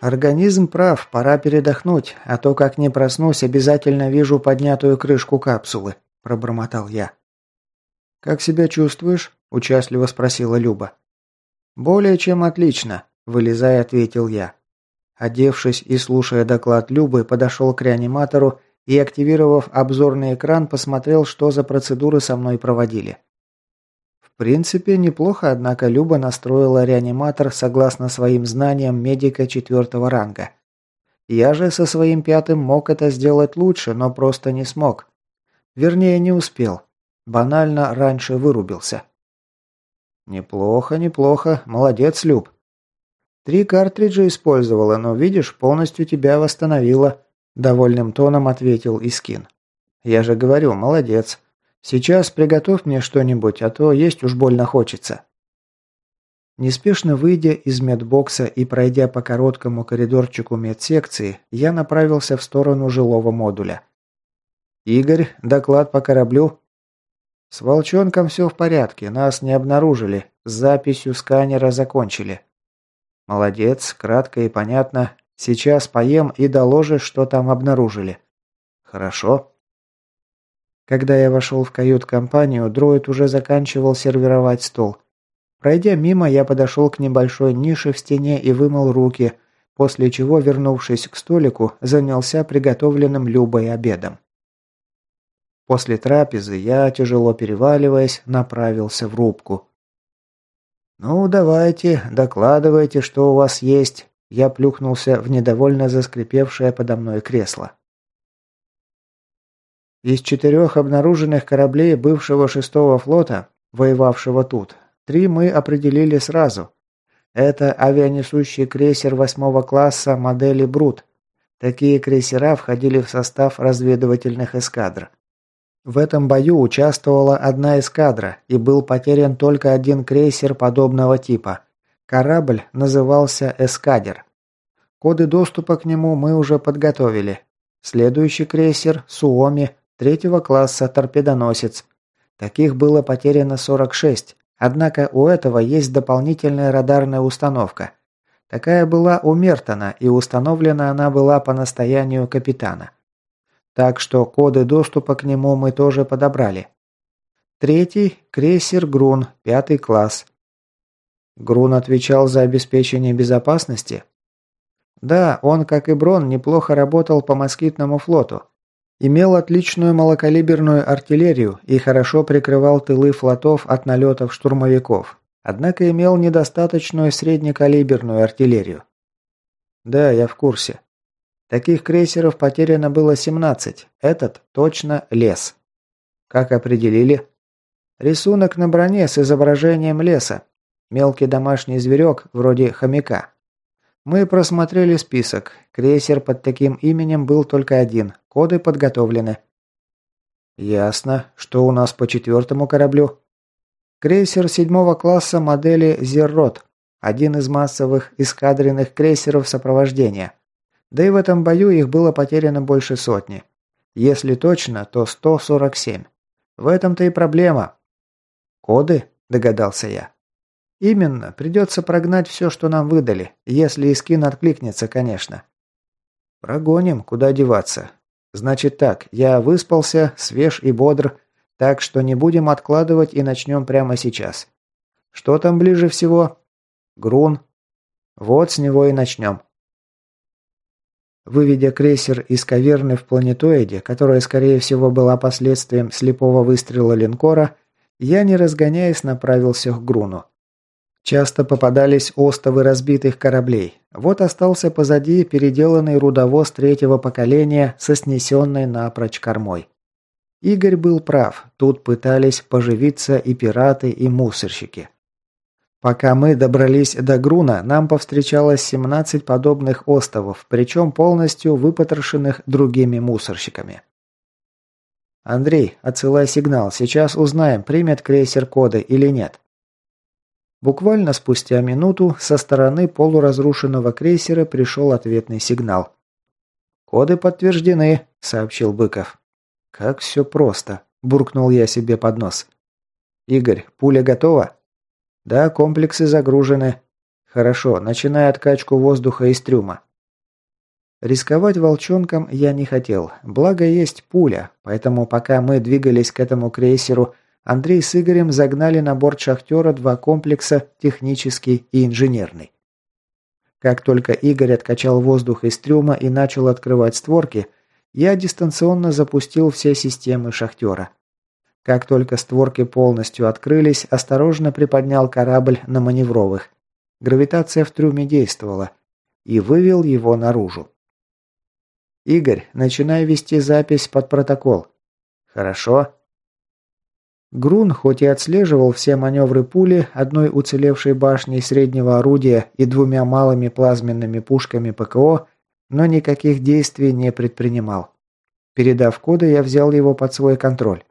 Организм прав, пора передохнуть, а то как не проснусь, обязательно вижу поднятую крышку капсулы, пробормотал я. Как себя чувствуешь? участливо спросила Люба. Более чем отлично, вылезая, ответил я. Одевшись и слушая доклад Любы, подошел к реаниматору и, активировав обзорный экран, посмотрел, что за процедуры со мной проводили. В принципе, неплохо, однако Люба настроила реаниматор согласно своим знаниям медика четвертого ранга. Я же со своим пятым мог это сделать лучше, но просто не смог. Вернее, не успел. Банально раньше вырубился. «Неплохо, неплохо. Молодец, Люб. Три картриджа использовала, но, видишь, полностью тебя восстановила», – довольным тоном ответил Искин. «Я же говорю, молодец. Сейчас приготовь мне что-нибудь, а то есть уж больно хочется». Неспешно выйдя из медбокса и пройдя по короткому коридорчику медсекции, я направился в сторону жилого модуля. «Игорь, доклад по кораблю?» «С волчонком все в порядке, нас не обнаружили, с записью сканера закончили. «Молодец, кратко и понятно. Сейчас поем и доложишь, что там обнаружили». «Хорошо». Когда я вошел в кают-компанию, дроид уже заканчивал сервировать стол. Пройдя мимо, я подошел к небольшой нише в стене и вымыл руки, после чего, вернувшись к столику, занялся приготовленным Любой обедом. После трапезы я, тяжело переваливаясь, направился в рубку. «Ну, давайте, докладывайте, что у вас есть». Я плюхнулся в недовольно заскрипевшее подо мной кресло. Из четырех обнаруженных кораблей бывшего шестого флота, воевавшего тут, три мы определили сразу. Это авианесущий крейсер восьмого класса модели «Брут». Такие крейсера входили в состав разведывательных эскадр. В этом бою участвовала одна эскадра и был потерян только один крейсер подобного типа. Корабль назывался «Эскадер». Коды доступа к нему мы уже подготовили. Следующий крейсер – «Суоми», третьего класса торпедоносец. Таких было потеряно 46, однако у этого есть дополнительная радарная установка. Такая была у Мертона, и установлена она была по настоянию капитана. Так что коды доступа к нему мы тоже подобрали. Третий – крейсер «Грун», пятый класс. Грун отвечал за обеспечение безопасности? Да, он, как и Брон, неплохо работал по москитному флоту. Имел отличную малокалиберную артиллерию и хорошо прикрывал тылы флотов от налетов штурмовиков. Однако имел недостаточную среднекалиберную артиллерию. Да, я в курсе. Таких крейсеров потеряно было 17. Этот точно лес. Как определили? Рисунок на броне с изображением леса. Мелкий домашний зверек, вроде хомяка. Мы просмотрели список. Крейсер под таким именем был только один. Коды подготовлены. Ясно. Что у нас по четвертому кораблю? Крейсер седьмого класса модели «Зеррот». Один из массовых эскадренных крейсеров сопровождения. Да и в этом бою их было потеряно больше сотни. Если точно, то 147. В этом-то и проблема. Коды? Догадался я. Именно. Придется прогнать все, что нам выдали. Если Искин откликнется, конечно. Прогоним, куда деваться. Значит так, я выспался, свеж и бодр, так что не будем откладывать и начнем прямо сейчас. Что там ближе всего? Грун. Вот с него и начнем. Выведя крейсер из каверны в планетоиде, которая, скорее всего, была последствием слепого выстрела линкора, я, не разгоняясь, направился к Груну. Часто попадались остовы разбитых кораблей. Вот остался позади переделанный рудовоз третьего поколения со снесенной напрочь кормой. Игорь был прав, тут пытались поживиться и пираты, и мусорщики. Пока мы добрались до Груна, нам повстречалось 17 подобных островов, причем полностью выпотрошенных другими мусорщиками. «Андрей, отсылай сигнал. Сейчас узнаем, примет крейсер коды или нет». Буквально спустя минуту со стороны полуразрушенного крейсера пришел ответный сигнал. «Коды подтверждены», — сообщил Быков. «Как все просто», — буркнул я себе под нос. «Игорь, пуля готова?» «Да, комплексы загружены». Хорошо, начинай откачку воздуха из трюма. Рисковать волчонком я не хотел, благо есть пуля, поэтому пока мы двигались к этому крейсеру, Андрей с Игорем загнали на борт шахтера два комплекса, технический и инженерный. Как только Игорь откачал воздух из трюма и начал открывать створки, я дистанционно запустил все системы шахтера. Как только створки полностью открылись, осторожно приподнял корабль на маневровых. Гравитация в трюме действовала. И вывел его наружу. «Игорь, начинай вести запись под протокол». «Хорошо». Грун, хоть и отслеживал все маневры пули, одной уцелевшей башней среднего орудия и двумя малыми плазменными пушками ПКО, но никаких действий не предпринимал. Передав коды, я взял его под свой контроль.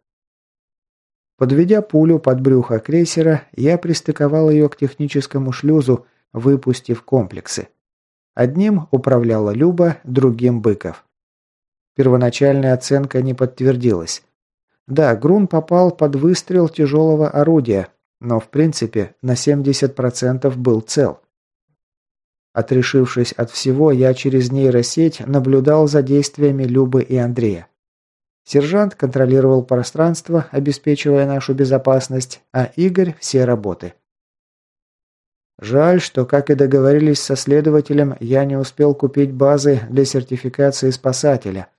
Подведя пулю под брюхо крейсера, я пристыковал ее к техническому шлюзу, выпустив комплексы. Одним управляла Люба, другим Быков. Первоначальная оценка не подтвердилась. Да, Грун попал под выстрел тяжелого орудия, но в принципе на 70% был цел. Отрешившись от всего, я через нейросеть наблюдал за действиями Любы и Андрея. Сержант контролировал пространство, обеспечивая нашу безопасность, а Игорь – все работы. Жаль, что, как и договорились со следователем, я не успел купить базы для сертификации спасателя,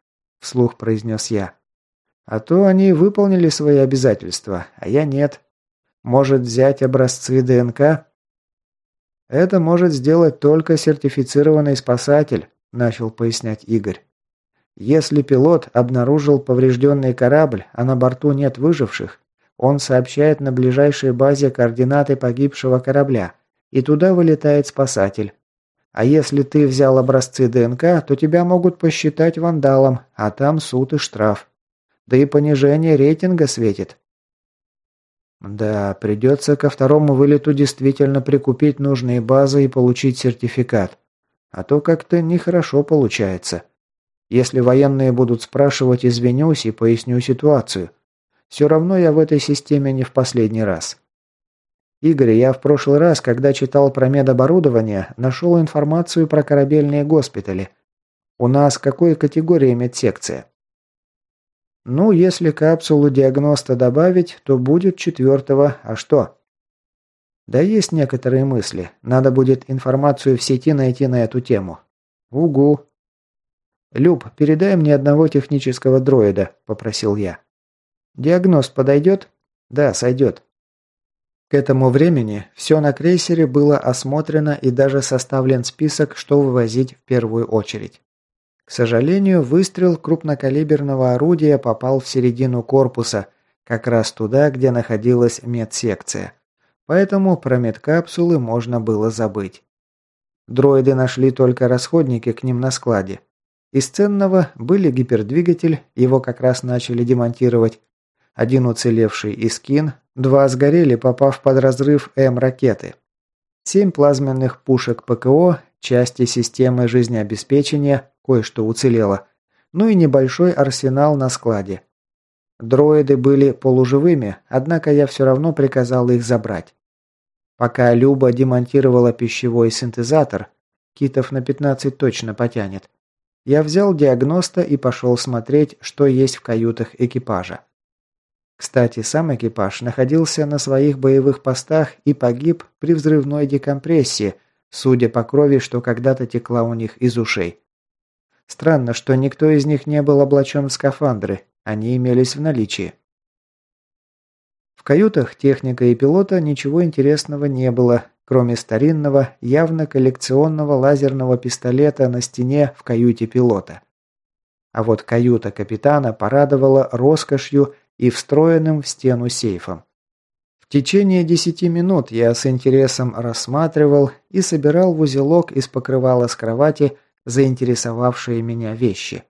вслух произнес я. А то они выполнили свои обязательства, а я нет. Может взять образцы ДНК? Это может сделать только сертифицированный спасатель, начал пояснять Игорь. Если пилот обнаружил поврежденный корабль, а на борту нет выживших, он сообщает на ближайшей базе координаты погибшего корабля – и туда вылетает спасатель. А если ты взял образцы ДНК, то тебя могут посчитать вандалом, а там суд и штраф. Да и понижение рейтинга светит. Да, придется ко второму вылету действительно прикупить нужные базы и получить сертификат. А то как-то нехорошо получается. Если военные будут спрашивать, извинюсь и поясню ситуацию. Все равно я в этой системе не в последний раз. Игорь, я в прошлый раз, когда читал про медоборудование, нашел информацию про корабельные госпитали. У нас какой категории медсекция? Ну, если капсулу диагноста добавить, то будет четвертого, а что? Да есть некоторые мысли. Надо будет информацию в сети найти на эту тему. Угу. Люб, передай мне одного технического дроида, попросил я. Диагност подойдет? Да, сойдет. К этому времени все на крейсере было осмотрено и даже составлен список, что вывозить в первую очередь. К сожалению, выстрел крупнокалиберного орудия попал в середину корпуса, как раз туда, где находилась медсекция. Поэтому про медкапсулы можно было забыть. Дроиды нашли только расходники к ним на складе. Из ценного были гипердвигатель, его как раз начали демонтировать, один уцелевший Искин, два сгорели, попав под разрыв М-ракеты. Семь плазменных пушек ПКО, части системы жизнеобеспечения, кое-что уцелело, ну и небольшой арсенал на складе. Дроиды были полуживыми, однако я все равно приказал их забрать. Пока Люба демонтировала пищевой синтезатор, китов на 15 точно потянет, я взял диагноста и пошел смотреть, что есть в каютах экипажа. Кстати, сам экипаж находился на своих боевых постах и погиб при взрывной декомпрессии, судя по крови, что когда-то текла у них из ушей. Странно, что никто из них не был облачен в скафандры, они имелись в наличии. В каютах техника и пилота ничего интересного не было, кроме старинного, явно коллекционного лазерного пистолета на стене в каюте пилота. А вот каюта капитана порадовала роскошью и встроенным в стену сейфом. В течение десяти минут я с интересом рассматривал и собирал в узелок из покрывала с кровати заинтересовавшие меня вещи.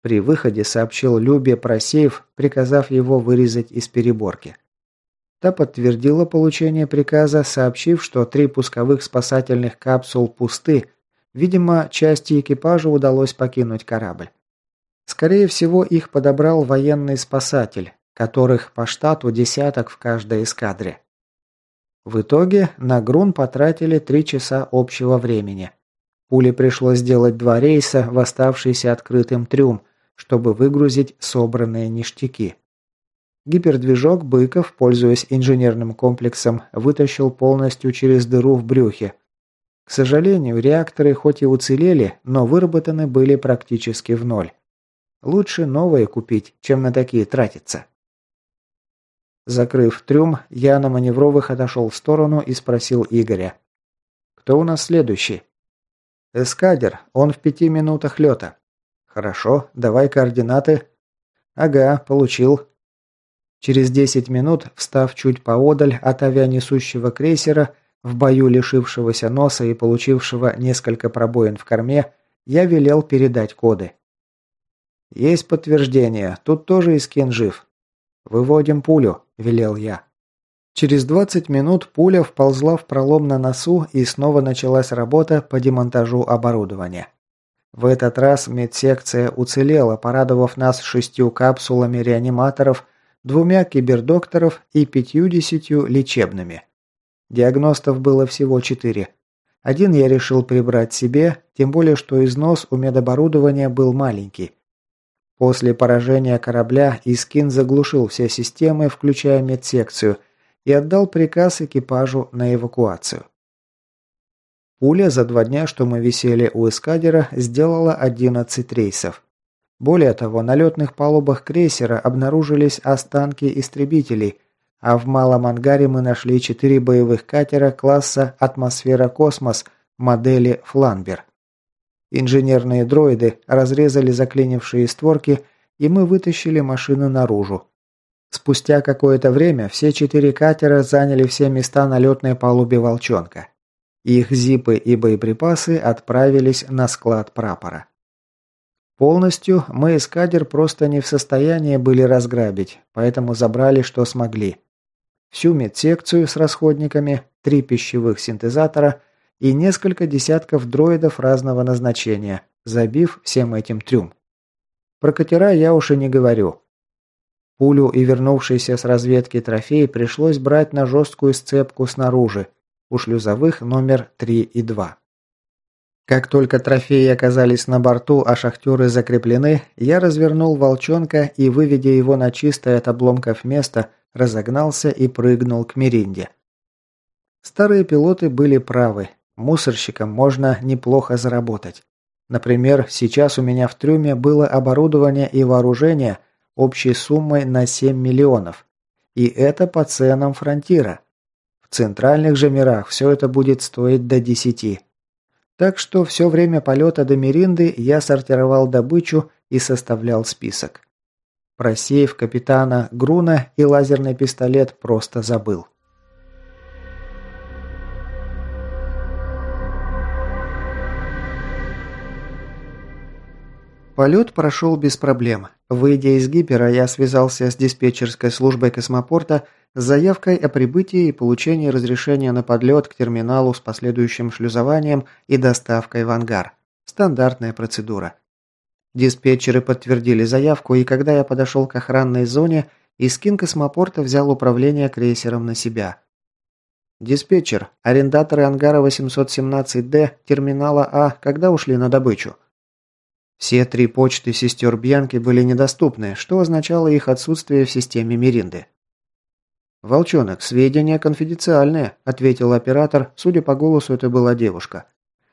При выходе сообщил Любе про сейф, приказав его вырезать из переборки. Та подтвердила получение приказа, сообщив, что три пусковых спасательных капсул пусты, видимо, части экипажа удалось покинуть корабль. Скорее всего, их подобрал военный спасатель, которых по штату десяток в каждой эскадре. В итоге на грун потратили три часа общего времени. Пуле пришлось сделать два рейса в оставшийся открытым трюм, чтобы выгрузить собранные ништяки. Гипердвижок Быков, пользуясь инженерным комплексом, вытащил полностью через дыру в брюхе. К сожалению, реакторы хоть и уцелели, но выработаны были практически в ноль. Лучше новые купить, чем на такие тратиться. Закрыв трюм, я на маневровых отошел в сторону и спросил Игоря. «Кто у нас следующий?» «Эскадер. Он в пяти минутах лета». «Хорошо. Давай координаты». «Ага, получил. Через 10 минут, встав чуть поодаль от авианесущего крейсера, в бою лишившегося носа и получившего несколько пробоин в корме, я велел передать коды. «Есть подтверждение. Тут тоже Искин жив». «Выводим пулю», – велел я. Через 20 минут пуля вползла в пролом на носу и снова началась работа по демонтажу оборудования. В этот раз медсекция уцелела, порадовав нас шестью капсулами реаниматоров – двумя кибердокторов и пятьюдесятью лечебными. Диагностов было всего четыре. Один я решил прибрать себе, тем более что износ у медоборудования был маленький. После поражения корабля Искин заглушил все системы, включая медсекцию, и отдал приказ экипажу на эвакуацию. Пуля за два дня, что мы висели у эскадера, сделала 11 рейсов. Более того, на летных палубах крейсера обнаружились останки истребителей, а в малом ангаре мы нашли четыре боевых катера класса «Атмосфера-космос» модели «Фланбер». Инженерные дроиды разрезали заклинившие створки, и мы вытащили машину наружу. Спустя какое-то время все четыре катера заняли все места на летной палубе «Волчонка». Их зипы и боеприпасы отправились на склад прапора. Полностью мы эскадер просто не в состоянии были разграбить, поэтому забрали, что смогли. Всю медсекцию с расходниками, три пищевых синтезатора и несколько десятков дроидов разного назначения, забив всем этим трюм. Про катера я уж и не говорю. Пулю и вернувшийся с разведки трофей пришлось брать на жесткую сцепку снаружи, у шлюзовых номер 3 и 2. Как только трофеи оказались на борту, а шахтеры закреплены, я развернул волчонка и, выведя его на чистое от обломков место, разогнался и прыгнул к Меринде. Старые пилоты были правы. Мусорщикам можно неплохо заработать. Например, сейчас у меня в трюме было оборудование и вооружение общей суммой на 7 миллионов. И это по ценам фронтира. В центральных же мирах все это будет стоить до 10. Так что все время полета до Меринды я сортировал добычу и составлял список. Про сейф капитана Груна и лазерный пистолет просто забыл. Полет прошел без проблем. Выйдя из гипера, я связался с диспетчерской службой космопорта с заявкой о прибытии и получении разрешения на подлет к терминалу с последующим шлюзованием и доставкой в ангар. Стандартная процедура. Диспетчеры подтвердили заявку, и когда я подошел к охранной зоне, Искин космопорта взял управление крейсером на себя. «Диспетчер, арендаторы ангара 817D, терминала А, когда ушли на добычу?» Все три почты сестер Бьянки были недоступны, что означало их отсутствие в системе Миринды. «Волчонок, сведения конфиденциальные», – ответил оператор, судя по голосу, это была девушка.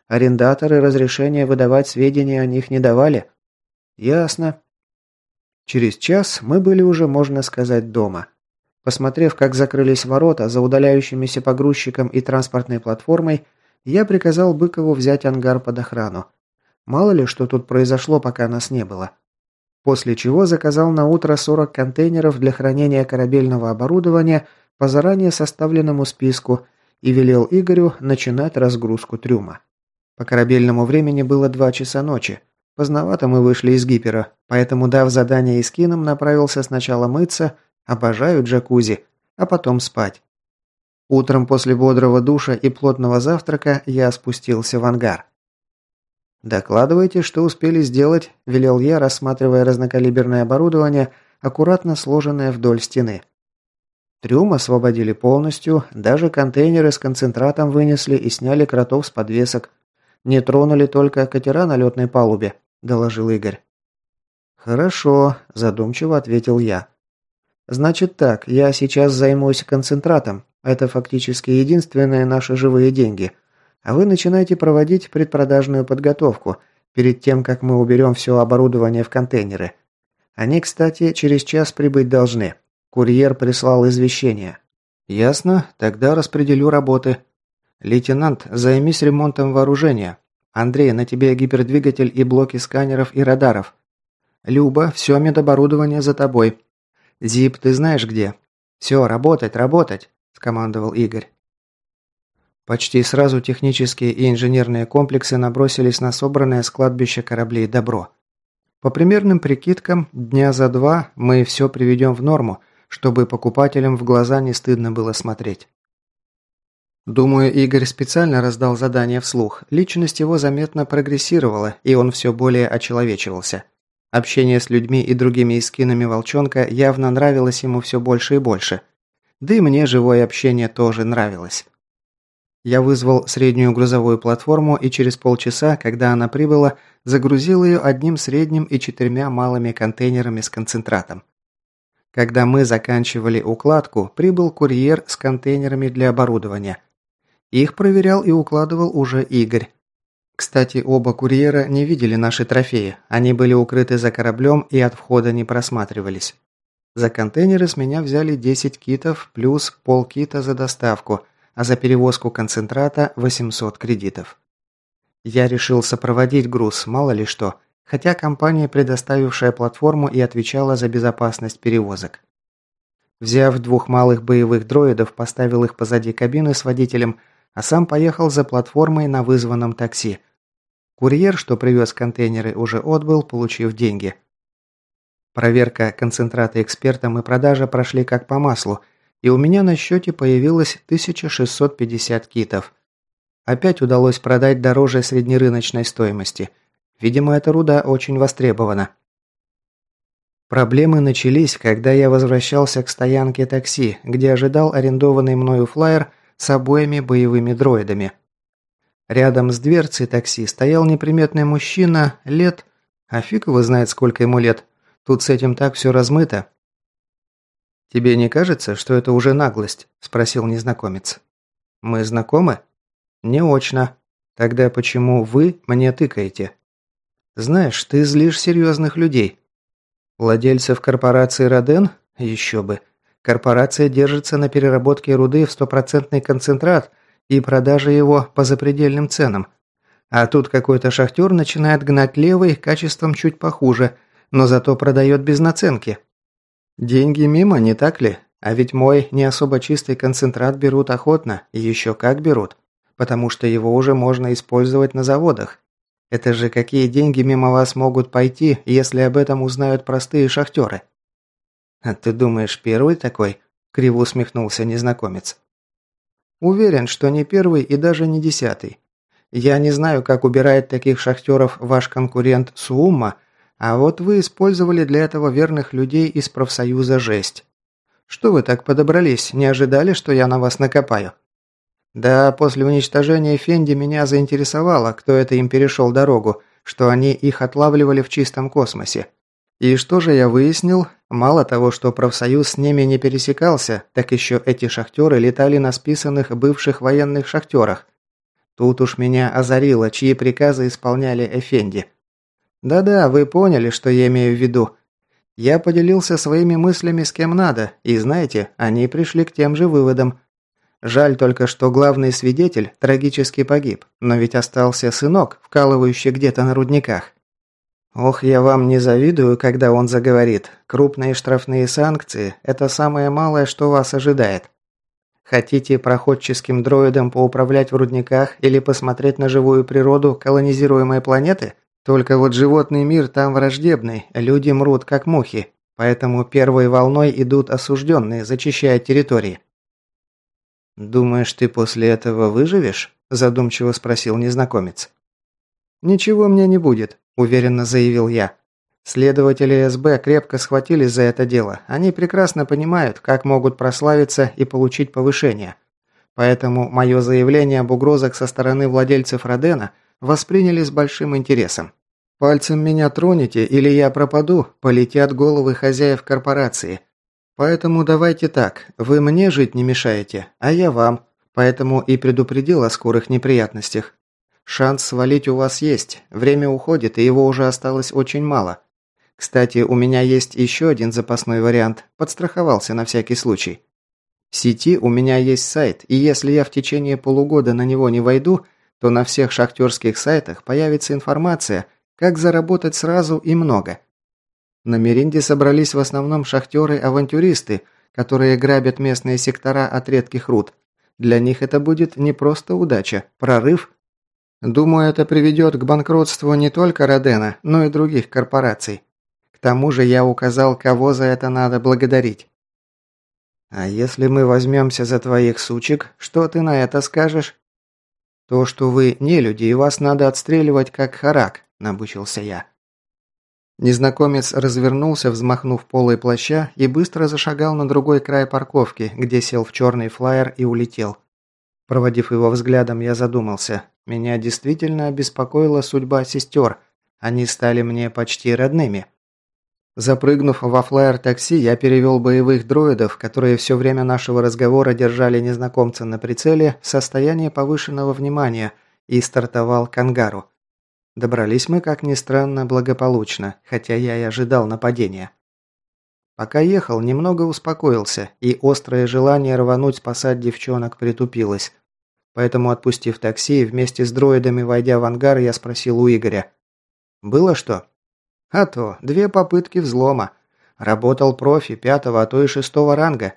«Арендаторы разрешения выдавать сведения о них не давали?» «Ясно». Через час мы были уже, можно сказать, дома. Посмотрев, как закрылись ворота за удаляющимися погрузчиком и транспортной платформой, я приказал Быкову взять ангар под охрану. Мало ли, что тут произошло, пока нас не было. После чего заказал на утро 40 контейнеров для хранения корабельного оборудования по заранее составленному списку и велел Игорю начинать разгрузку трюма. По корабельному времени было 2 часа ночи. Поздновато мы вышли из гипера, поэтому, дав задание Искинам, направился сначала мыться, обожаю джакузи, а потом спать. Утром после бодрого душа и плотного завтрака я спустился в ангар. «Докладывайте, что успели сделать», – велел я, рассматривая разнокалиберное оборудование, аккуратно сложенное вдоль стены. Трюм освободили полностью, даже контейнеры с концентратом вынесли и сняли кротов с подвесок. Не тронули только катера на летной палубе», – доложил Игорь. «Хорошо», – задумчиво ответил я. «Значит так, я сейчас займусь концентратом. Это фактически единственные наши живые деньги. А вы начинаете проводить предпродажную подготовку перед тем, как мы уберем все оборудование в контейнеры. Они, кстати, через час прибыть должны. Курьер прислал извещение». «Ясно, тогда распределю работы», «Лейтенант, займись ремонтом вооружения. Андрей, на тебе гипердвигатель и блоки сканеров и радаров. Люба, все медоборудование за тобой. Зип, ты знаешь где? Все, работать, работать!» – скомандовал Игорь. Почти сразу технические и инженерные комплексы набросились на собранное с кладбища кораблей добро. По примерным прикидкам, дня за два мы все приведем в норму, чтобы покупателям в глаза не стыдно было смотреть. Думаю, Игорь специально раздал задание вслух. Личность его заметно прогрессировала, и он все более очеловечивался. Общение с людьми и другими искинами волчонка явно нравилось ему все больше и больше. Да и мне живое общение тоже нравилось. Я вызвал среднюю грузовую платформу и через полчаса, когда она прибыла, загрузил ее одним средним и четырьмя малыми контейнерами с концентратом. Когда мы заканчивали укладку, прибыл курьер с контейнерами для оборудования. Их проверял и укладывал уже Игорь. Кстати, оба курьера не видели наши трофеи. Они были укрыты за кораблем и от входа не просматривались. За контейнеры с меня взяли 10 китов плюс полкита за доставку, а за перевозку концентрата 800 кредитов. Я решил сопроводить груз, мало ли что, хотя компания, предоставившая платформу, и отвечала за безопасность перевозок. Взяв двух малых боевых дроидов, поставил их позади кабины с водителем – а сам поехал за платформой на вызванном такси. Курьер, что привез контейнеры, уже отбыл, получив деньги. Проверка концентрата экспертом и продажа прошли как по маслу, и у меня на счете появилось 1650 китов. Опять удалось продать дороже среднерыночной стоимости. Видимо, эта руда очень востребована. Проблемы начались, когда я возвращался к стоянке такси, где ожидал арендованный мною флайер – с обоими боевыми дроидами. Рядом с дверцей такси стоял неприметный мужчина лет... А фиг его знает, сколько ему лет. Тут с этим так все размыто. «Тебе не кажется, что это уже наглость?» – спросил незнакомец. «Мы знакомы?» «Не очно. Тогда почему вы мне тыкаете?» «Знаешь, ты злишь серьезных людей». «Владельцев корпорации «Роден»? Еще бы. Корпорация держится на переработке руды в стопроцентный концентрат и продаже его по запредельным ценам. А тут какой-то шахтер начинает гнать левый качеством чуть похуже, но зато продает без наценки. Деньги мимо, не так ли? А ведь мой не особо чистый концентрат берут охотно, и еще как берут, потому что его уже можно использовать на заводах. Это же какие деньги мимо вас могут пойти, если об этом узнают простые шахтеры? «А ты думаешь, первый такой?» – криво усмехнулся незнакомец. «Уверен, что не первый и даже не десятый. Я не знаю, как убирает таких шахтеров ваш конкурент Суумма, а вот вы использовали для этого верных людей из профсоюза «Жесть». Что вы так подобрались, не ожидали, что я на вас накопаю?» «Да, после уничтожения Фенди меня заинтересовало, кто это им перешел дорогу, что они их отлавливали в чистом космосе. И что же я выяснил? Мало того, что профсоюз с ними не пересекался, так еще эти шахтеры летали на списанных бывших военных шахтерах. Тут уж меня озарило, чьи приказы исполняли Эфенди. Да-да, вы поняли, что я имею в виду. Я поделился своими мыслями с кем надо, и знаете, они пришли к тем же выводам. Жаль только, что главный свидетель трагически погиб, но ведь остался сынок, вкалывающий где-то на рудниках. Ох, я вам не завидую, когда он заговорит. Крупные штрафные санкции – это самое малое, что вас ожидает. Хотите проходческим дроидом поуправлять в рудниках или посмотреть на живую природу колонизируемой планеты? Только вот животный мир там враждебный, люди мрут как мухи, поэтому первой волной идут осужденные, зачищая территории. «Думаешь, ты после этого выживешь?» – задумчиво спросил незнакомец. «Ничего мне не будет», – уверенно заявил я. Следователи СБ крепко схватились за это дело. Они прекрасно понимают, как могут прославиться и получить повышение. Поэтому мое заявление об угрозах со стороны владельцев Родена восприняли с большим интересом. Пальцем меня тронете, или я пропаду, полетят головы хозяев корпорации. Поэтому давайте так, вы мне жить не мешаете, а я вам. Поэтому и предупредил о скорых неприятностях. Шанс свалить у вас есть, время уходит, и его уже осталось очень мало. Кстати, у меня есть еще один запасной вариант. Подстраховался на всякий случай. В сети у меня есть сайт, и если я в течение полугода на него не войду, то на всех шахтерских сайтах появится информация, как заработать сразу и много. На Меринде собрались в основном шахтеры-авантюристы, которые грабят местные сектора от редких руд. Для них это будет не просто удача, прорыв. Думаю, это приведет к банкротству не только Родена, но и других корпораций тому же я указал, кого за это надо благодарить. А если мы возьмемся за твоих сучек, что ты на это скажешь? То, что вы не люди и вас надо отстреливать как харак, набычился я. Незнакомец развернулся, взмахнув полой плаща, и быстро зашагал на другой край парковки, где сел в черный флайер и улетел. Проводив его взглядом, я задумался. Меня действительно обеспокоила судьба сестер. Они стали мне почти родными. Запрыгнув во флайер-такси, я перевел боевых дроидов, которые все время нашего разговора держали незнакомца на прицеле, в состояние повышенного внимания и стартовал к ангару. Добрались мы, как ни странно, благополучно, хотя я и ожидал нападения. Пока ехал, немного успокоился, и острое желание рвануть спасать девчонок притупилось. Поэтому, отпустив такси, вместе с дроидами войдя в ангар, я спросил у Игоря. «Было что?» А то, две попытки взлома. Работал профи пятого, а то и шестого ранга.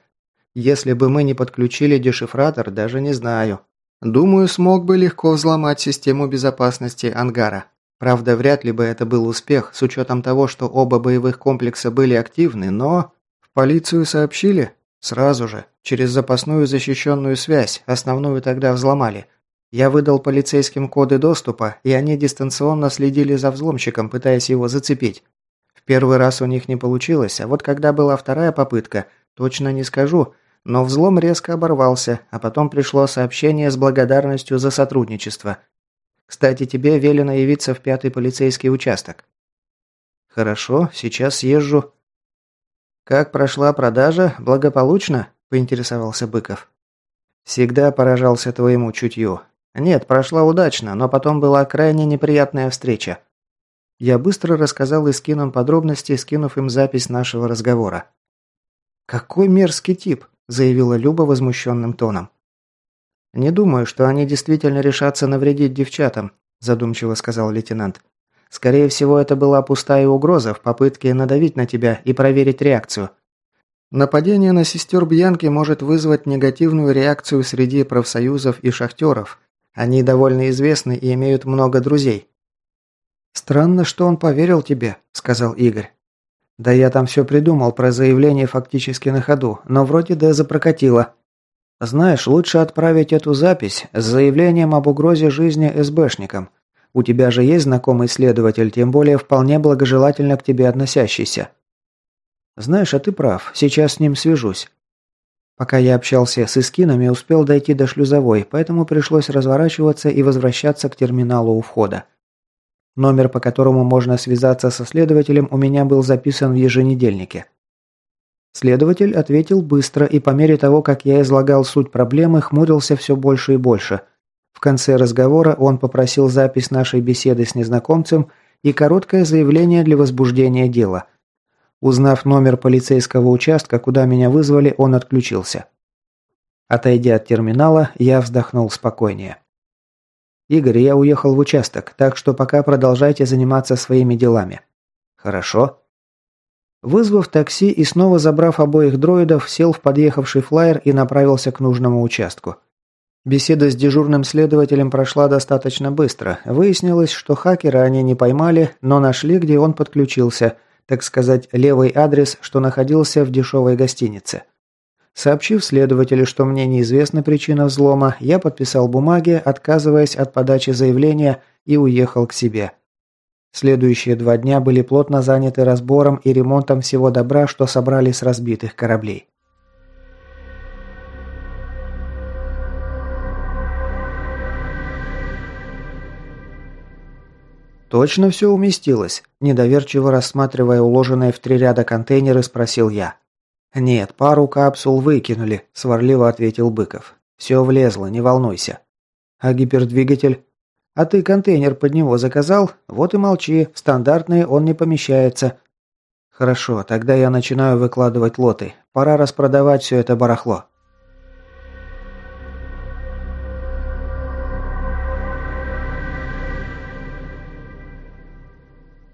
Если бы мы не подключили дешифратор, даже не знаю. Думаю, смог бы легко взломать систему безопасности ангара. Правда, вряд ли бы это был успех, с учетом того, что оба боевых комплекса были активны, но... В полицию сообщили? Сразу же, через запасную защищенную связь, основную тогда взломали – я выдал полицейским коды доступа, и они дистанционно следили за взломщиком, пытаясь его зацепить. В первый раз у них не получилось, а вот когда была вторая попытка, точно не скажу, но взлом резко оборвался, а потом пришло сообщение с благодарностью за сотрудничество. Кстати, тебе велено явиться в пятый полицейский участок. Хорошо, сейчас съезжу. Как прошла продажа? Благополучно? поинтересовался Быков. Всегда поражался твоему чутью. Нет, прошла удачно, но потом была крайне неприятная встреча. Я быстро рассказал Искинам подробности, скинув им запись нашего разговора. «Какой мерзкий тип», – заявила Люба возмущенным тоном. «Не думаю, что они действительно решатся навредить девчатам», – задумчиво сказал лейтенант. «Скорее всего, это была пустая угроза в попытке надавить на тебя и проверить реакцию. Нападение на сестер Бьянки может вызвать негативную реакцию среди профсоюзов и шахтеров, они довольно известны и имеют много друзей». «Странно, что он поверил тебе», – сказал Игорь. «Да я там все придумал про заявление фактически на ходу, но вроде Деза прокатило. Знаешь, лучше отправить эту запись с заявлением об угрозе жизни СБшникам. У тебя же есть знакомый следователь, тем более вполне благожелательно к тебе относящийся». «Знаешь, а ты прав, сейчас с ним свяжусь. Пока я общался с эскинами, успел дойти до шлюзовой, поэтому пришлось разворачиваться и возвращаться к терминалу у входа. Номер, по которому можно связаться со следователем, у меня был записан в еженедельнике. Следователь ответил быстро и по мере того, как я излагал суть проблемы, хмурился все больше и больше. В конце разговора он попросил запись нашей беседы с незнакомцем и короткое заявление для возбуждения дела – Узнав номер полицейского участка, куда меня вызвали, он отключился. Отойдя от терминала, я вздохнул спокойнее. «Игорь, я уехал в участок, так что пока продолжайте заниматься своими делами». «Хорошо». Вызвав такси и снова забрав обоих дроидов, сел в подъехавший флайер и направился к нужному участку. Беседа с дежурным следователем прошла достаточно быстро. Выяснилось, что хакера они не поймали, но нашли, где он подключился – так сказать, левый адрес, что находился в дешевой гостинице. Сообщив следователю, что мне неизвестна причина взлома, я подписал бумаги, отказываясь от подачи заявления и уехал к себе. Следующие два дня были плотно заняты разбором и ремонтом всего добра, что собрали с разбитых кораблей. «Точно все уместилось?» – недоверчиво рассматривая уложенные в три ряда контейнеры, спросил я. «Нет, пару капсул выкинули», – сварливо ответил Быков. «Все влезло, не волнуйся». «А гипердвигатель?» «А ты контейнер под него заказал? Вот и молчи, в стандартные он не помещается». «Хорошо, тогда я начинаю выкладывать лоты. Пора распродавать все это барахло».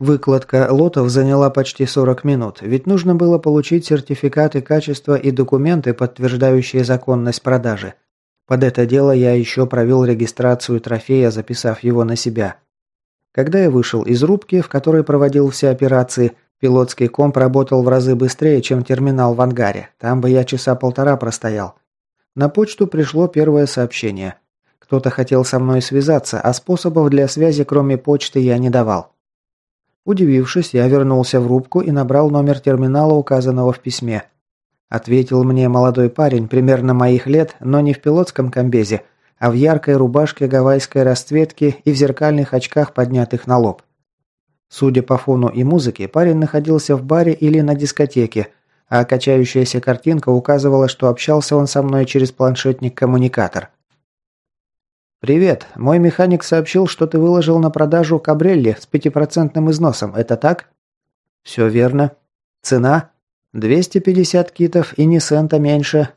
Выкладка лотов заняла почти 40 минут, ведь нужно было получить сертификаты качества и документы, подтверждающие законность продажи. Под это дело я еще провел регистрацию трофея, записав его на себя. Когда я вышел из рубки, в которой проводил все операции, пилотский комп работал в разы быстрее, чем терминал в ангаре. Там бы я часа полтора простоял. На почту пришло первое сообщение. Кто-то хотел со мной связаться, а способов для связи, кроме почты, я не давал. Удивившись, я вернулся в рубку и набрал номер терминала, указанного в письме. Ответил мне молодой парень, примерно моих лет, но не в пилотском комбезе, а в яркой рубашке гавайской расцветки и в зеркальных очках, поднятых на лоб. Судя по фону и музыке, парень находился в баре или на дискотеке, а качающаяся картинка указывала, что общался он со мной через планшетник-коммуникатор. «Привет. Мой механик сообщил, что ты выложил на продажу кабрелли с пятипроцентным износом. Это так?» «Все верно. Цена?» «250 китов и ни цента меньше.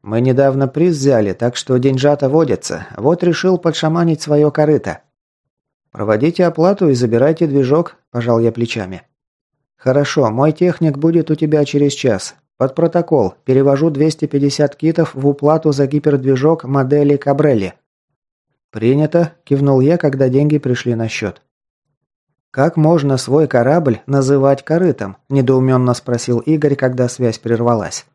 Мы недавно приз взяли, так что деньжата водятся. Вот решил подшаманить свое корыто». «Проводите оплату и забирайте движок», – пожал я плечами. «Хорошо, мой техник будет у тебя через час. Под протокол. Перевожу 250 китов в уплату за гипердвижок модели Кабрелли. «Принято», – кивнул я, когда деньги пришли на счет. «Как можно свой корабль называть корытом?» – недоуменно спросил Игорь, когда связь прервалась.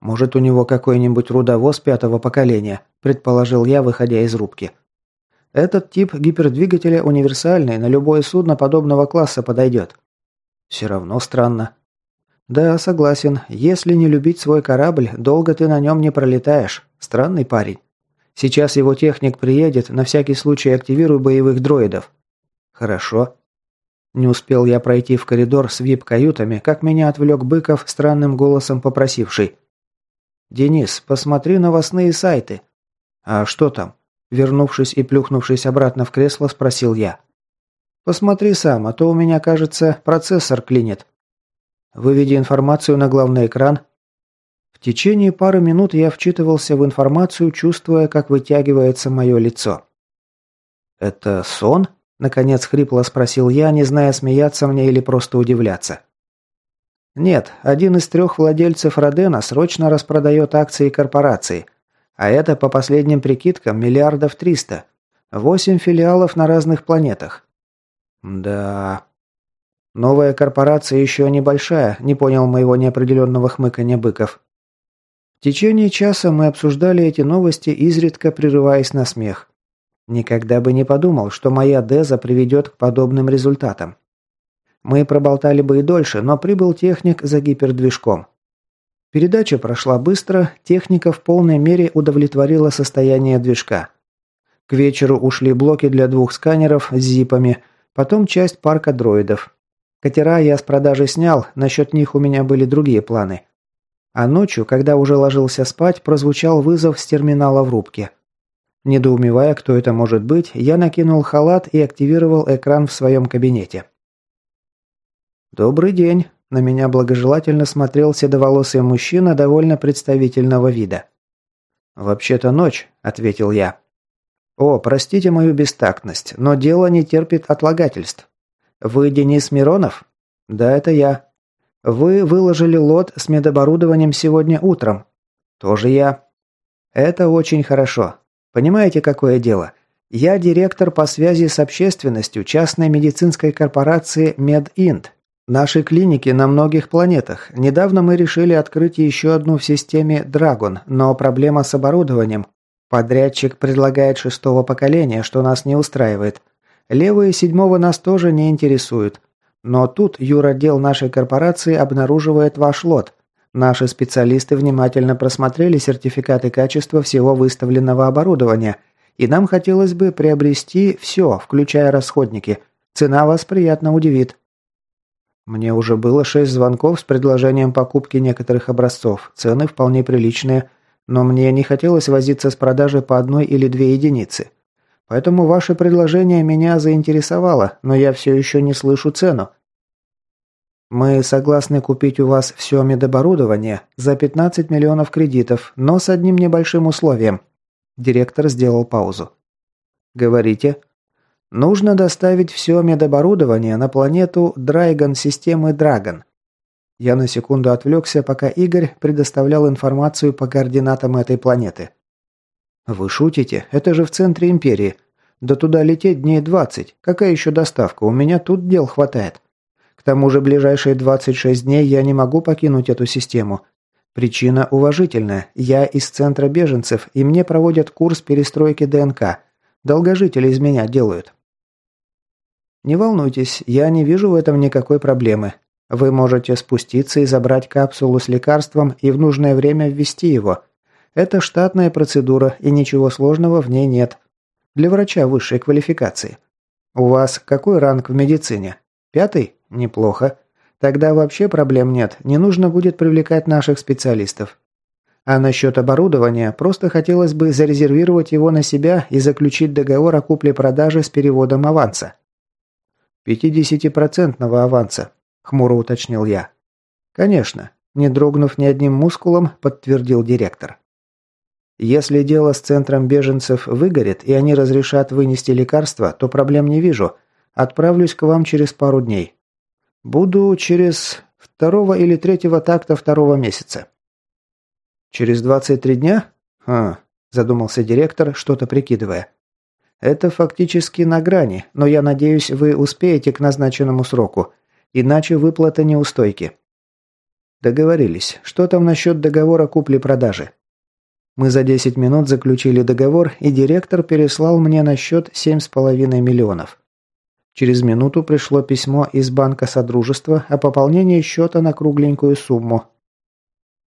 «Может, у него какой-нибудь рудовоз пятого поколения?» – предположил я, выходя из рубки. «Этот тип гипердвигателя универсальный, на любое судно подобного класса подойдет». «Все равно странно». «Да, согласен. Если не любить свой корабль, долго ты на нем не пролетаешь. Странный парень». Сейчас его техник приедет, на всякий случай активируй боевых дроидов». «Хорошо». Не успел я пройти в коридор с вип-каютами, как меня отвлек Быков, странным голосом попросивший. «Денис, посмотри новостные сайты». «А что там?» Вернувшись и плюхнувшись обратно в кресло, спросил я. «Посмотри сам, а то у меня, кажется, процессор клинит». «Выведи информацию на главный экран», в течение пары минут я вчитывался в информацию, чувствуя, как вытягивается мое лицо. «Это сон?» – наконец хрипло спросил я, не зная, смеяться мне или просто удивляться. «Нет, один из трех владельцев Родена срочно распродает акции корпорации, а это, по последним прикидкам, миллиардов триста. Восемь филиалов на разных планетах». «Да...» «Новая корпорация еще небольшая», – не понял моего неопределенного хмыканья Быков. В течение часа мы обсуждали эти новости, изредка прерываясь на смех. Никогда бы не подумал, что моя Деза приведет к подобным результатам. Мы проболтали бы и дольше, но прибыл техник за гипердвижком. Передача прошла быстро, техника в полной мере удовлетворила состояние движка. К вечеру ушли блоки для двух сканеров с зипами, потом часть парка дроидов. Катера я с продажи снял, насчет них у меня были другие планы. А ночью, когда уже ложился спать, прозвучал вызов с терминала в рубке. Недоумевая, кто это может быть, я накинул халат и активировал экран в своем кабинете. «Добрый день», – на меня благожелательно смотрел седоволосый мужчина довольно представительного вида. «Вообще-то ночь», – ответил я. «О, простите мою бестактность, но дело не терпит отлагательств. Вы Денис Миронов?» «Да, это я. Вы выложили лот с медоборудованием сегодня утром. Тоже я. Это очень хорошо. Понимаете, какое дело? Я директор по связи с общественностью частной медицинской корпорации MedInt. Нашей клиники на многих планетах. Недавно мы решили открыть еще одну в системе Dragon, но проблема с оборудованием. Подрядчик предлагает шестого поколения, что нас не устраивает. Левые седьмого нас тоже не интересуют. Но тут юротдел нашей корпорации обнаруживает ваш лот. Наши специалисты внимательно просмотрели сертификаты качества всего выставленного оборудования, и нам хотелось бы приобрести все, включая расходники. Цена вас приятно удивит. Мне уже было шесть звонков с предложением покупки некоторых образцов. Цены вполне приличные, но мне не хотелось возиться с продажей по одной или две единицы. Поэтому ваше предложение меня заинтересовало, но я все еще не слышу цену. Мы согласны купить у вас все медоборудование за 15 миллионов кредитов, но с одним небольшим условием. Директор сделал паузу. Говорите. Нужно доставить все медоборудование на планету Драйгон системы Драгон. Я на секунду отвлекся, пока Игорь предоставлял информацию по координатам этой планеты. «Вы шутите? Это же в центре Империи. Да туда лететь дней 20. Какая еще доставка? У меня тут дел хватает. К тому же ближайшие 26 дней я не могу покинуть эту систему. Причина уважительная. Я из центра беженцев, и мне проводят курс перестройки ДНК. Долгожители из меня делают. Не волнуйтесь, я не вижу в этом никакой проблемы. Вы можете спуститься и забрать капсулу с лекарством и в нужное время ввести его. Это штатная процедура, и ничего сложного в ней нет. Для врача высшей квалификации. У вас какой ранг в медицине? Пятый? Неплохо. Тогда вообще проблем нет, не нужно будет привлекать наших специалистов. А насчет оборудования, просто хотелось бы зарезервировать его на себя и заключить договор о купле-продаже с переводом аванса. «Пятидесятипроцентного аванса», – хмуро уточнил я. «Конечно», – не дрогнув ни одним мускулом, подтвердил директор. «Если дело с центром беженцев выгорит, и они разрешат вынести лекарства, то проблем не вижу. Отправлюсь к вам через пару дней. Буду через второго или третьего такта второго месяца». «Через двадцать три дня?» «Хм», – задумался директор, что-то прикидывая. Это фактически на грани, но я надеюсь, вы успеете к назначенному сроку. Иначе выплата неустойки. Договорились. Что там насчет договора купли-продажи? Мы за 10 минут заключили договор, и директор переслал мне на счет 7,5 миллионов. Через минуту пришло письмо из банка Содружества о пополнении счета на кругленькую сумму.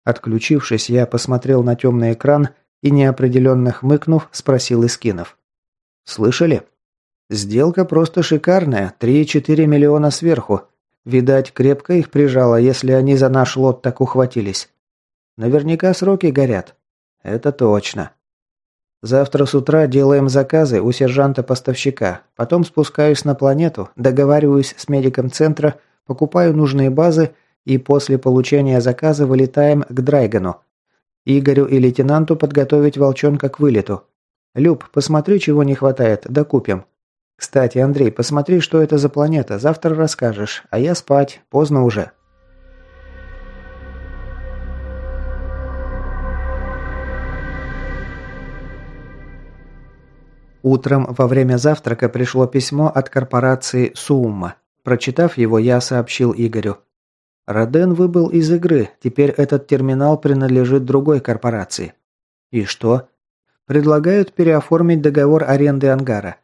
Отключившись, я посмотрел на темный экран и, неопределенно хмыкнув, спросил Искинов. Слышали? Сделка просто шикарная, 3-4 миллиона сверху. Видать, крепко их прижало, если они за наш лот так ухватились. Наверняка сроки горят. Это точно. Завтра с утра делаем заказы у сержанта-поставщика. Потом спускаюсь на планету, договариваюсь с медиком центра, покупаю нужные базы и после получения заказа вылетаем к Драйгану. Игорю и лейтенанту подготовить волчонка к вылету. «Люб, посмотри, чего не хватает, докупим. Кстати, Андрей, посмотри, что это за планета, завтра расскажешь, а я спать, поздно уже». Утром во время завтрака пришло письмо от корпорации «Сумма». Прочитав его, я сообщил Игорю. Роден выбыл из игры, теперь этот терминал принадлежит другой корпорации. И что? Предлагают переоформить договор аренды ангара.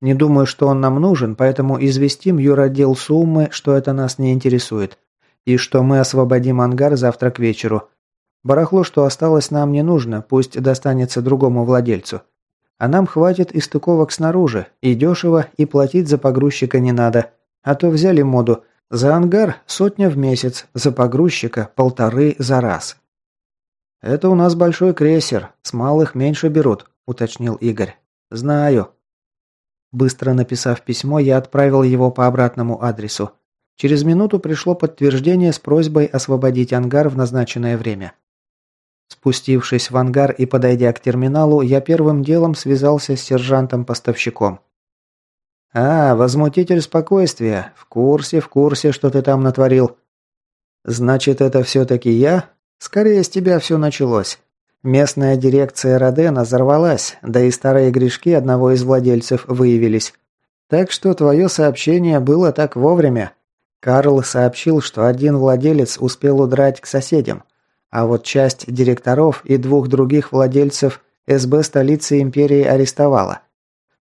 Не думаю, что он нам нужен, поэтому известим юротдел Суммы, что это нас не интересует. И что мы освободим ангар завтра к вечеру. Барахло, что осталось, нам не нужно, пусть достанется другому владельцу. А нам хватит и стыковок снаружи, и дешево, и платить за погрузчика не надо. А то взяли моду. За ангар сотня в месяц, за погрузчика полторы за раз. «Это у нас большой крейсер, с малых меньше берут», – уточнил Игорь. «Знаю». Быстро написав письмо, я отправил его по обратному адресу. Через минуту пришло подтверждение с просьбой освободить ангар в назначенное время. Спустившись в ангар и подойдя к терминалу, я первым делом связался с сержантом-поставщиком. «А, возмутитель спокойствия. В курсе, в курсе, что ты там натворил». «Значит, это все-таки я?» Скорее с тебя все началось. Местная дирекция Родена взорвалась, да и старые грешки одного из владельцев выявились. Так что твое сообщение было так вовремя. Карл сообщил, что один владелец успел удрать к соседям, а вот часть директоров и двух других владельцев СБ столицы империи арестовала.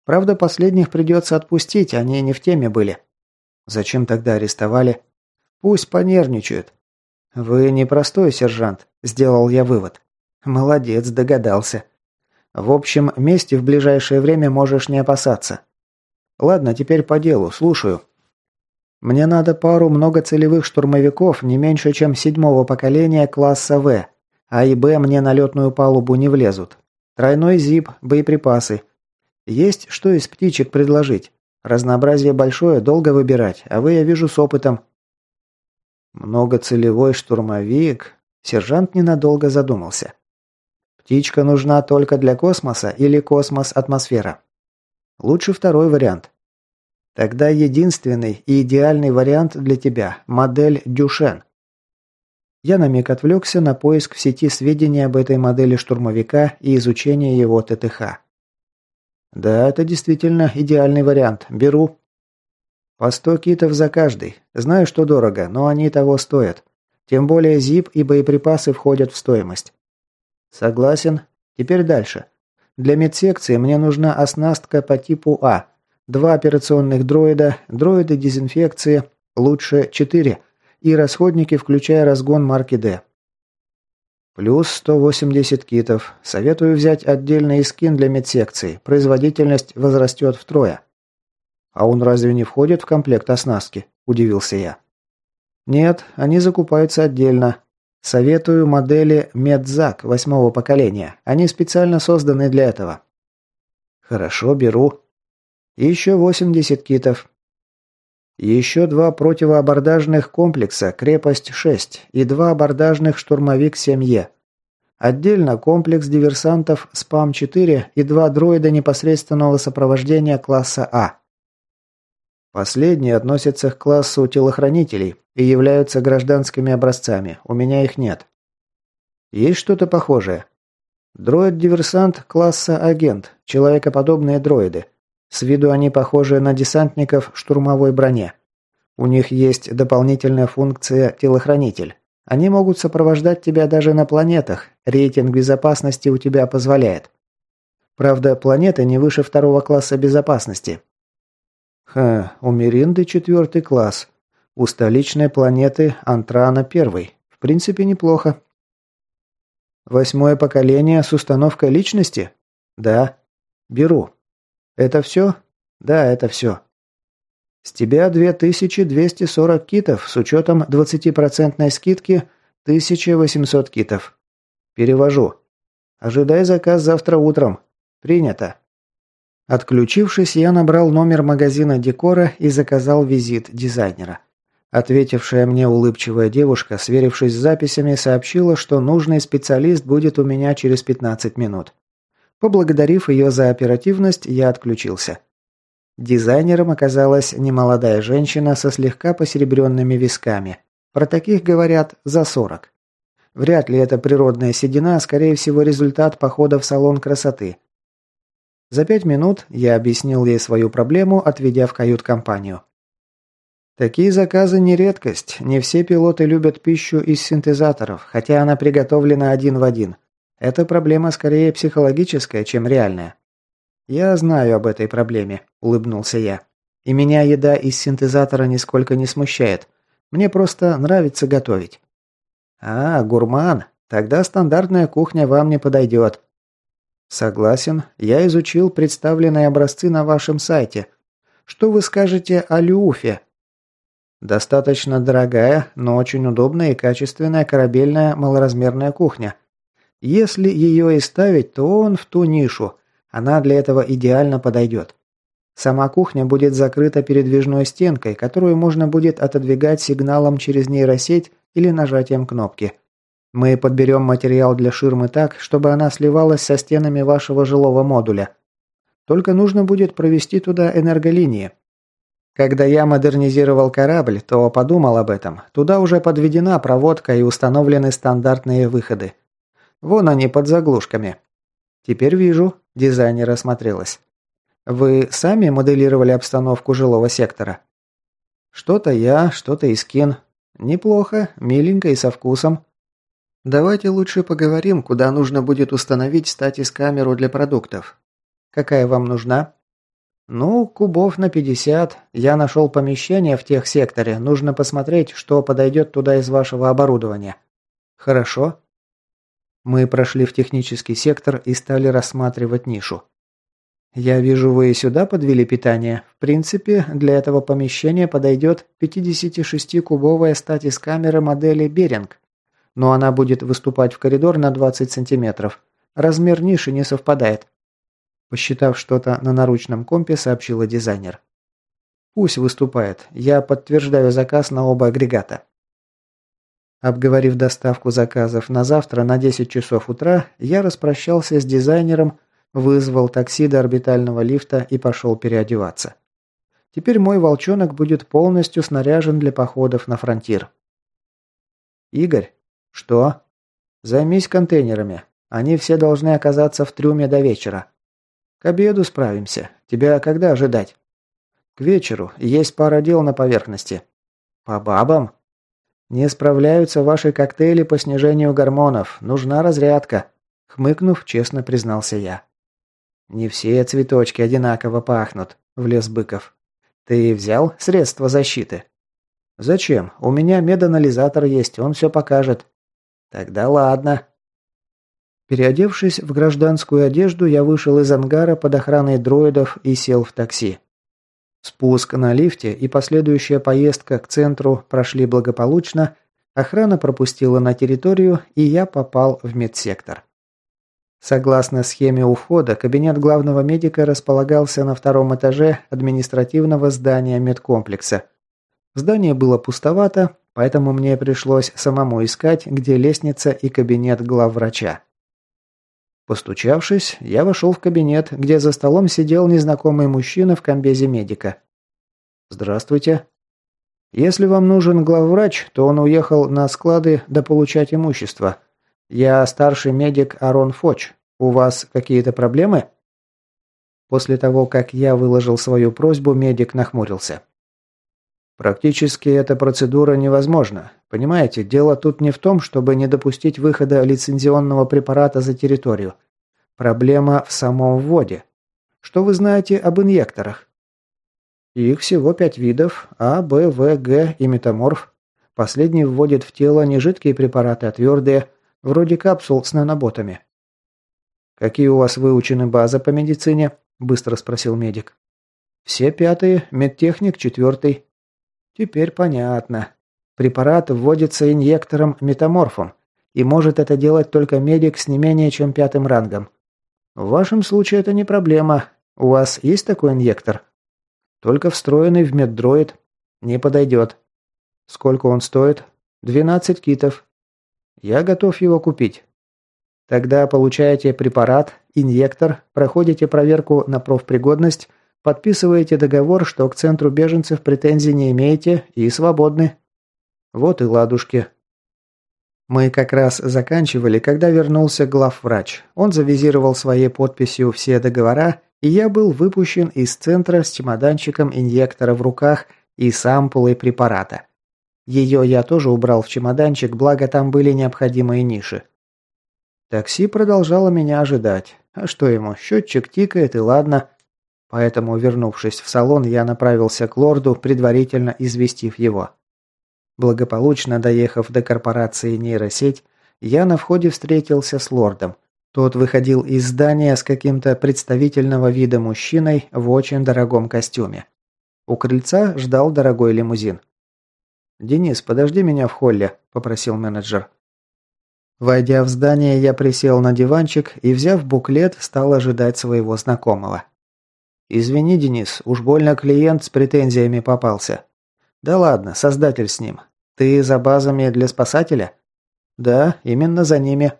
Правда, последних придется отпустить, они не в теме были. Зачем тогда арестовали? Пусть понервничают. Вы непростой сержант, сделал я вывод. Молодец, догадался. В общем, мести в ближайшее время можешь не опасаться. Ладно, теперь по делу, слушаю. Мне надо пару многоцелевых штурмовиков не меньше, чем седьмого поколения класса В. А и Б мне на летную палубу не влезут. Тройной зип, боеприпасы. Есть что из птичек предложить. Разнообразие большое, долго выбирать, а вы, я вижу, с опытом. Многоцелевой штурмовик. Сержант ненадолго задумался. Птичка нужна только для космоса или космос-атмосфера? Лучше второй вариант. Тогда единственный и идеальный вариант для тебя – модель Дюшен. Я на миг отвлекся на поиск в сети сведений об этой модели штурмовика и изучение его ТТХ. Да, это действительно идеальный вариант. Беру. По сто китов за каждый. Знаю, что дорого, но они того стоят. Тем более ЗИП и боеприпасы входят в стоимость. Согласен. Теперь дальше. Для медсекции мне нужна оснастка по типу А – два операционных дроида, дроиды дезинфекции, лучше четыре, и расходники, включая разгон марки «Д». Плюс 180 китов. Советую взять отдельный скин для медсекции. Производительность возрастет втрое. А он разве не входит в комплект оснастки? Удивился я. Нет, они закупаются отдельно. Советую модели Медзак восьмого поколения. Они специально созданы для этого. Хорошо, беру. Еще 80 китов. Еще два противоабордажных комплекса «Крепость-6» и два абордажных «Штурмовик-7Е». Отдельно комплекс диверсантов «Спам-4» и два дроида непосредственного сопровождения класса А. Последние относятся к классу телохранителей и являются гражданскими образцами. У меня их нет. Есть что-то похожее? Дроид-диверсант класса «Агент», человекоподобные дроиды – с виду они похожи на десантников в штурмовой броне. У них есть дополнительная функция «телохранитель». Они могут сопровождать тебя даже на планетах, рейтинг безопасности у тебя позволяет. Правда, планеты не выше второго класса безопасности. Ха, у Миринды четвертый класс. У столичной планеты Антрана первый. В принципе, неплохо. Восьмое поколение с установкой личности? Да. Беру. «Это все?» «Да, это все». «С тебя 2240 китов, с учетом 20% скидки 1800 китов. Перевожу. Ожидай заказ завтра утром. Принято». Отключившись, я набрал номер магазина декора и заказал визит дизайнера. Ответившая мне улыбчивая девушка, сверившись с записями, сообщила, что нужный специалист будет у меня через 15 минут. Поблагодарив ее за оперативность, я отключился. Дизайнером оказалась немолодая женщина со слегка посеребренными висками. Про таких говорят за 40. Вряд ли это природная седина, а скорее всего результат похода в салон красоты. За пять минут я объяснил ей свою проблему, отведя в кают-компанию. Такие заказы не редкость. Не все пилоты любят пищу из синтезаторов, хотя она приготовлена один в один. Эта проблема скорее психологическая, чем реальная. Я знаю об этой проблеме, улыбнулся я. И меня еда из синтезатора нисколько не смущает. Мне просто нравится готовить. А, гурман, тогда стандартная кухня вам не подойдет. Согласен, я изучил представленные образцы на вашем сайте. Что вы скажете о люфе? Достаточно дорогая, но очень удобная и качественная корабельная малоразмерная кухня – если ее и ставить, то он в ту нишу. Она для этого идеально подойдет. Сама кухня будет закрыта передвижной стенкой, которую можно будет отодвигать сигналом через нейросеть или нажатием кнопки. Мы подберем материал для ширмы так, чтобы она сливалась со стенами вашего жилого модуля. Только нужно будет провести туда энерголинии. Когда я модернизировал корабль, то подумал об этом. Туда уже подведена проводка и установлены стандартные выходы. Вон они под заглушками. Теперь вижу, дизайнер осмотрелась. Вы сами моделировали обстановку жилого сектора? Что-то я, что-то Искин. Неплохо, миленько и со вкусом. Давайте лучше поговорим, куда нужно будет установить статис-камеру для продуктов. Какая вам нужна? «Ну, кубов на 50. Я нашел помещение в тех секторе. Нужно посмотреть, что подойдет туда из вашего оборудования». «Хорошо». Мы прошли в технический сектор и стали рассматривать нишу. «Я вижу, вы и сюда подвели питание. В принципе, для этого помещения подойдет 56-кубовая статис-камера модели «Беринг». Но она будет выступать в коридор на 20 сантиметров. Размер ниши не совпадает. Посчитав что-то на наручном компе, сообщила дизайнер. «Пусть выступает. Я подтверждаю заказ на оба агрегата». Обговорив доставку заказов на завтра на 10 часов утра, я распрощался с дизайнером, вызвал такси до орбитального лифта и пошел переодеваться. Теперь мой волчонок будет полностью снаряжен для походов на фронтир. «Игорь?» «Что?» «Займись контейнерами. Они все должны оказаться в трюме до вечера. К обеду справимся. Тебя когда ожидать? К вечеру. Есть пара дел на поверхности. По бабам? Не справляются ваши коктейли по снижению гормонов. Нужна разрядка. Хмыкнув, честно признался я. Не все цветочки одинаково пахнут, влез Быков. Ты взял средства защиты? Зачем? У меня меданализатор есть, он все покажет. Тогда ладно. Переодевшись в гражданскую одежду, я вышел из ангара под охраной дроидов и сел в такси. Спуск на лифте и последующая поездка к центру прошли благополучно, охрана пропустила на территорию, и я попал в медсектор. Согласно схеме ухода, кабинет главного медика располагался на втором этаже административного здания медкомплекса. Здание было пустовато, поэтому мне пришлось самому искать, где лестница и кабинет главврача. Постучавшись, я вошел в кабинет, где за столом сидел незнакомый мужчина в комбезе медика. «Здравствуйте». «Если вам нужен главврач, то он уехал на склады дополучать имущество. Я старший медик Арон Фоч. У вас какие-то проблемы?» После того, как я выложил свою просьбу, медик нахмурился. Практически эта процедура невозможна. Понимаете, дело тут не в том, чтобы не допустить выхода лицензионного препарата за территорию. Проблема в самом вводе. Что вы знаете об инъекторах? Их всего пять видов – А, Б, В, Г и метаморф. Последний вводит в тело не жидкие препараты, а твердые, вроде капсул с наноботами. «Какие у вас выучены базы по медицине?» – быстро спросил медик. «Все пятые, медтехник четвертый, Теперь понятно. Препарат вводится инъектором-метаморфом, и может это делать только медик с не менее чем пятым рангом. В вашем случае это не проблема. У вас есть такой инъектор? Только встроенный в меддроид. Не подойдет. Сколько он стоит? 12 китов. Я готов его купить. Тогда получаете препарат, инъектор, проходите проверку на профпригодность – Подписываете договор, что к центру беженцев претензий не имеете и свободны. Вот и ладушки. Мы как раз заканчивали, когда вернулся главврач. Он завизировал своей подписью все договора, и я был выпущен из центра с чемоданчиком инъектора в руках и с ампулой препарата. Ее я тоже убрал в чемоданчик, благо там были необходимые ниши. Такси продолжало меня ожидать. А что ему, счетчик тикает и ладно. Поэтому, вернувшись в салон, я направился к лорду, предварительно известив его. Благополучно доехав до корпорации нейросеть, я на входе встретился с лордом. Тот выходил из здания с каким-то представительного вида мужчиной в очень дорогом костюме. У крыльца ждал дорогой лимузин. «Денис, подожди меня в холле», – попросил менеджер. Войдя в здание, я присел на диванчик и, взяв буклет, стал ожидать своего знакомого. «Извини, Денис, уж больно клиент с претензиями попался». «Да ладно, создатель с ним. Ты за базами для спасателя?» «Да, именно за ними».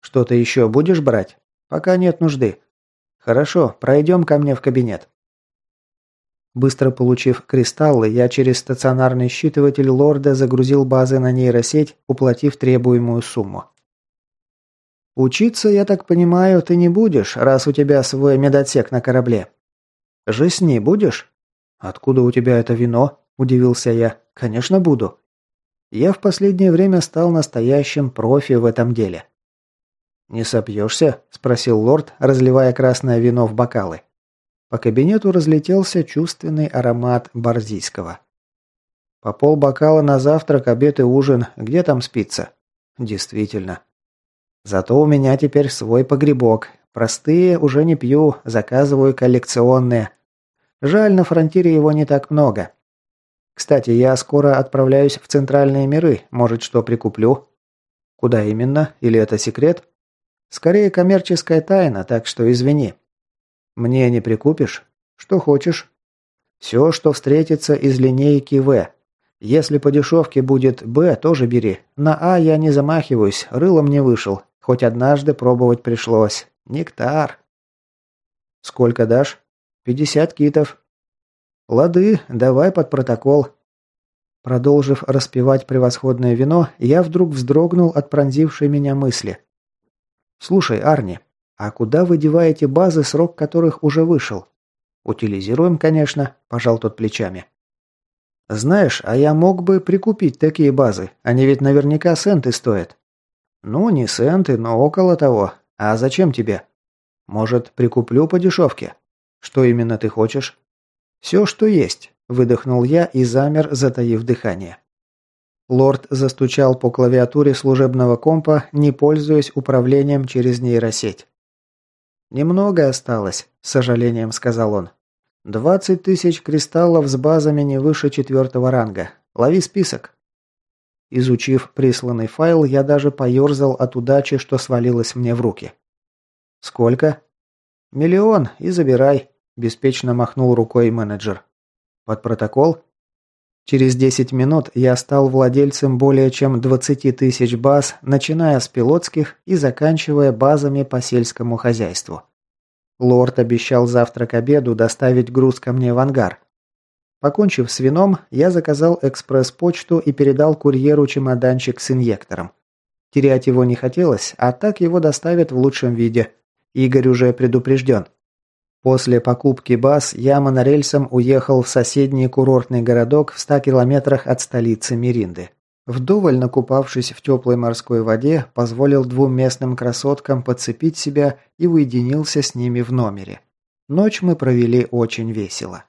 «Что-то еще будешь брать?» «Пока нет нужды». «Хорошо, пройдем ко мне в кабинет». Быстро получив кристаллы, я через стационарный считыватель лорда загрузил базы на нейросеть, уплатив требуемую сумму. «Учиться, я так понимаю, ты не будешь, раз у тебя свой медотсек на корабле?» «Жесни будешь?» «Откуда у тебя это вино?» – удивился я. «Конечно буду». Я в последнее время стал настоящим профи в этом деле. «Не сопьешься?» – спросил лорд, разливая красное вино в бокалы. По кабинету разлетелся чувственный аромат борзийского. По полбокала на завтрак, обед и ужин. Где там спится? Действительно. Зато у меня теперь свой погребок. Простые уже не пью, заказываю коллекционные. Жаль, на фронтире его не так много. Кстати, я скоро отправляюсь в центральные миры. Может, что прикуплю? Куда именно? Или это секрет? Скорее коммерческая тайна, так что извини. Мне не прикупишь? Что хочешь? Все, что встретится из линейки В. Если по дешевке будет «Б», тоже бери. На «А» я не замахиваюсь, рылом не вышел. Хоть однажды пробовать пришлось. Нектар. Сколько дашь? Пятьдесят китов. Лады, давай под протокол. Продолжив распивать превосходное вино, я вдруг вздрогнул от пронзившей меня мысли. «Слушай, Арни, а куда вы деваете базы, срок которых уже вышел?» «Утилизируем, конечно», – пожал тот плечами. «Знаешь, а я мог бы прикупить такие базы. Они ведь наверняка сенты стоят». «Ну, не сенты, но около того. А зачем тебе?» «Может, прикуплю по дешевке?» «Что именно ты хочешь?» «Все, что есть», – выдохнул я и замер, затаив дыхание. Лорд застучал по клавиатуре служебного компа, не пользуясь управлением через нейросеть. «Немного осталось», – с сожалением сказал он. Двадцать тысяч кристаллов с базами не выше четвертого ранга. Лови список. Изучив присланный файл, я даже поерзал от удачи, что свалилось мне в руки. «Сколько?» «Миллион, и забирай», – беспечно махнул рукой менеджер. «Под протокол?» Через 10 минут я стал владельцем более чем 20 тысяч баз, начиная с пилотских и заканчивая базами по сельскому хозяйству. Лорд обещал завтра к обеду доставить груз ко мне в ангар. Покончив с вином, я заказал экспресс-почту и передал курьеру чемоданчик с инъектором. Терять его не хотелось, а так его доставят в лучшем виде. Игорь уже предупрежден. После покупки баз я монорельсом уехал в соседний курортный городок в 100 километрах от столицы Миринды. Вдоволь накупавшись в теплой морской воде, позволил двум местным красоткам подцепить себя и уединился с ними в номере. Ночь мы провели очень весело.